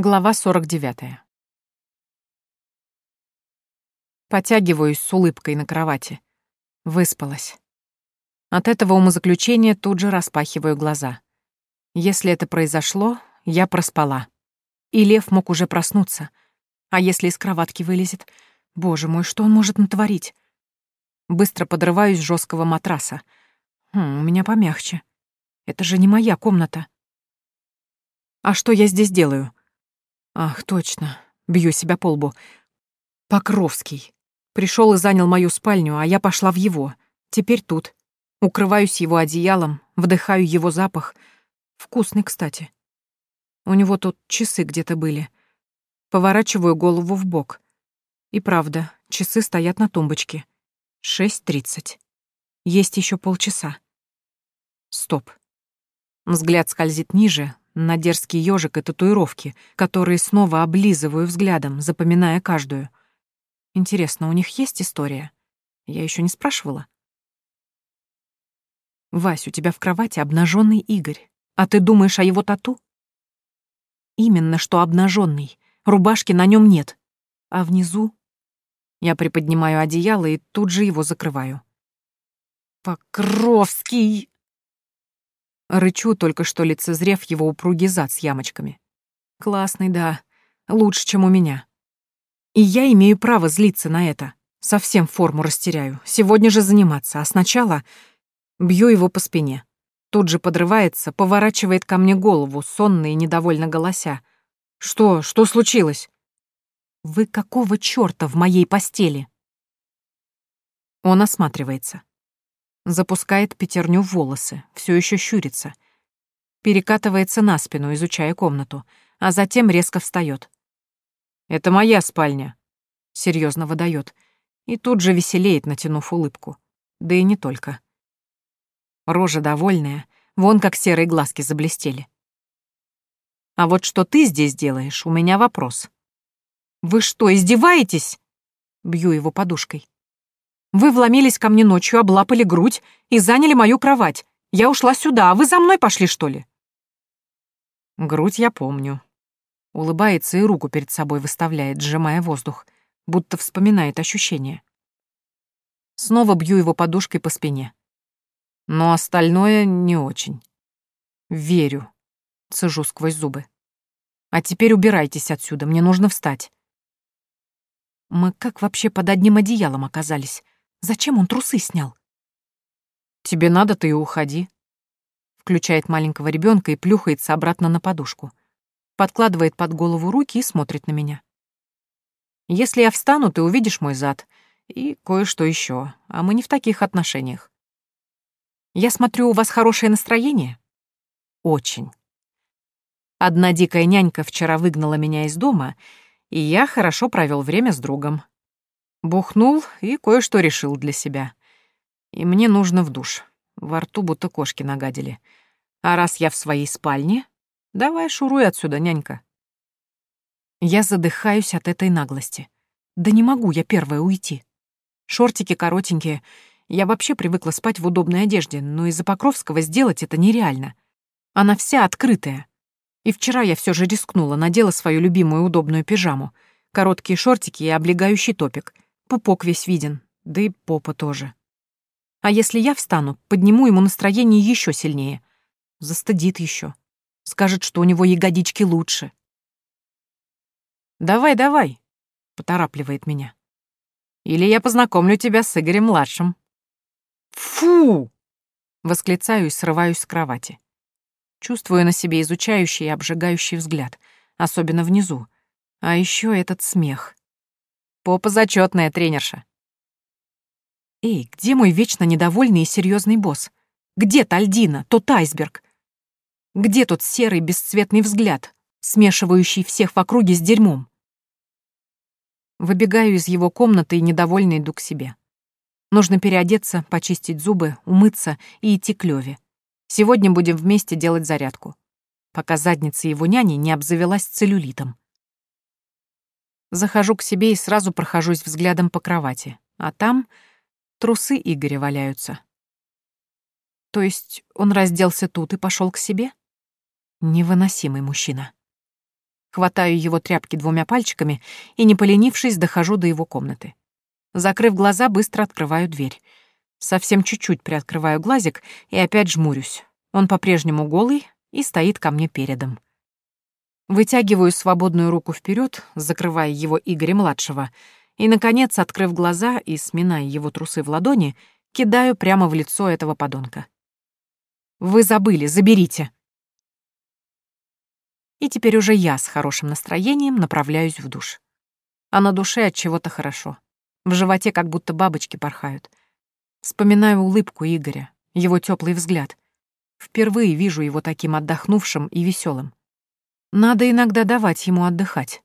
Глава 49. Потягиваюсь с улыбкой на кровати. Выспалась. От этого умозаключения тут же распахиваю глаза. Если это произошло, я проспала. И лев мог уже проснуться. А если из кроватки вылезет? Боже мой, что он может натворить? Быстро подрываюсь с жесткого матраса. Хм, у меня помягче. Это же не моя комната. А что я здесь делаю? Ах, точно. Бью себя по лбу. Покровский. Пришел и занял мою спальню, а я пошла в его. Теперь тут. Укрываюсь его одеялом, вдыхаю его запах. Вкусный, кстати. У него тут часы где-то были. Поворачиваю голову в бок. И правда, часы стоят на тумбочке. Шесть тридцать. Есть еще полчаса. Стоп. Взгляд скользит ниже, на дерзкий ежик и татуировки, которые снова облизываю взглядом, запоминая каждую. Интересно, у них есть история? Я еще не спрашивала. Вась, у тебя в кровати обнаженный Игорь. А ты думаешь о его тату? Именно что обнаженный. Рубашки на нем нет. А внизу? Я приподнимаю одеяло и тут же его закрываю. Покровский! Рычу, только что лицезрев его упругий зад с ямочками. Классный, да. Лучше, чем у меня. И я имею право злиться на это. Совсем форму растеряю. Сегодня же заниматься, а сначала бью его по спине. Тут же подрывается, поворачивает ко мне голову, сонно и недовольно голося. «Что? Что случилось?» «Вы какого чёрта в моей постели?» Он осматривается. Запускает пятерню в волосы, все еще щурится. Перекатывается на спину, изучая комнату, а затем резко встает. «Это моя спальня», — серьезно выдает, и тут же веселеет, натянув улыбку. Да и не только. Рожа довольная, вон как серые глазки заблестели. «А вот что ты здесь делаешь, у меня вопрос». «Вы что, издеваетесь?» Бью его подушкой. Вы вломились ко мне ночью, облапали грудь и заняли мою кровать. Я ушла сюда, а вы за мной пошли, что ли?» Грудь я помню. Улыбается и руку перед собой выставляет, сжимая воздух, будто вспоминает ощущения. Снова бью его подушкой по спине. Но остальное не очень. Верю. Цежу сквозь зубы. А теперь убирайтесь отсюда, мне нужно встать. Мы как вообще под одним одеялом оказались? Зачем он трусы снял? Тебе надо, ты и уходи. Включает маленького ребенка и плюхается обратно на подушку. Подкладывает под голову руки и смотрит на меня. Если я встану, ты увидишь мой зад и кое-что еще, а мы не в таких отношениях. Я смотрю, у вас хорошее настроение? Очень. Одна дикая нянька вчера выгнала меня из дома, и я хорошо провел время с другом. Бухнул и кое-что решил для себя. И мне нужно в душ. Во рту будто кошки нагадили. А раз я в своей спальне, давай шуруй отсюда, нянька. Я задыхаюсь от этой наглости. Да не могу я первая уйти. Шортики коротенькие. Я вообще привыкла спать в удобной одежде, но из-за Покровского сделать это нереально. Она вся открытая. И вчера я все же рискнула, надела свою любимую удобную пижаму, короткие шортики и облегающий топик — Пупок весь виден, да и попа тоже. А если я встану, подниму ему настроение еще сильнее. Застыдит еще. Скажет, что у него ягодички лучше. «Давай, давай», — поторапливает меня. «Или я познакомлю тебя с Игорем-младшим». «Фу!» — восклицаю и срываюсь с кровати. Чувствую на себе изучающий и обжигающий взгляд, особенно внизу. А еще этот смех. Попа зачетная тренерша. Эй, где мой вечно недовольный и серьезный босс? Где Тальдина, тот айсберг? Где тот серый бесцветный взгляд, смешивающий всех в округе с дерьмом? Выбегаю из его комнаты и недовольно иду к себе. Нужно переодеться, почистить зубы, умыться и идти к Лёве. Сегодня будем вместе делать зарядку, пока задница его няни не обзавелась целлюлитом. Захожу к себе и сразу прохожусь взглядом по кровати, а там трусы Игоря валяются. То есть он разделся тут и пошел к себе? Невыносимый мужчина. Хватаю его тряпки двумя пальчиками и, не поленившись, дохожу до его комнаты. Закрыв глаза, быстро открываю дверь. Совсем чуть-чуть приоткрываю глазик и опять жмурюсь. Он по-прежнему голый и стоит ко мне передом. Вытягиваю свободную руку вперед, закрывая его Игоря-младшего, и, наконец, открыв глаза и сминая его трусы в ладони, кидаю прямо в лицо этого подонка. «Вы забыли, заберите!» И теперь уже я с хорошим настроением направляюсь в душ. А на душе от чего-то хорошо. В животе как будто бабочки порхают. Вспоминаю улыбку Игоря, его теплый взгляд. Впервые вижу его таким отдохнувшим и веселым. Надо иногда давать ему отдыхать.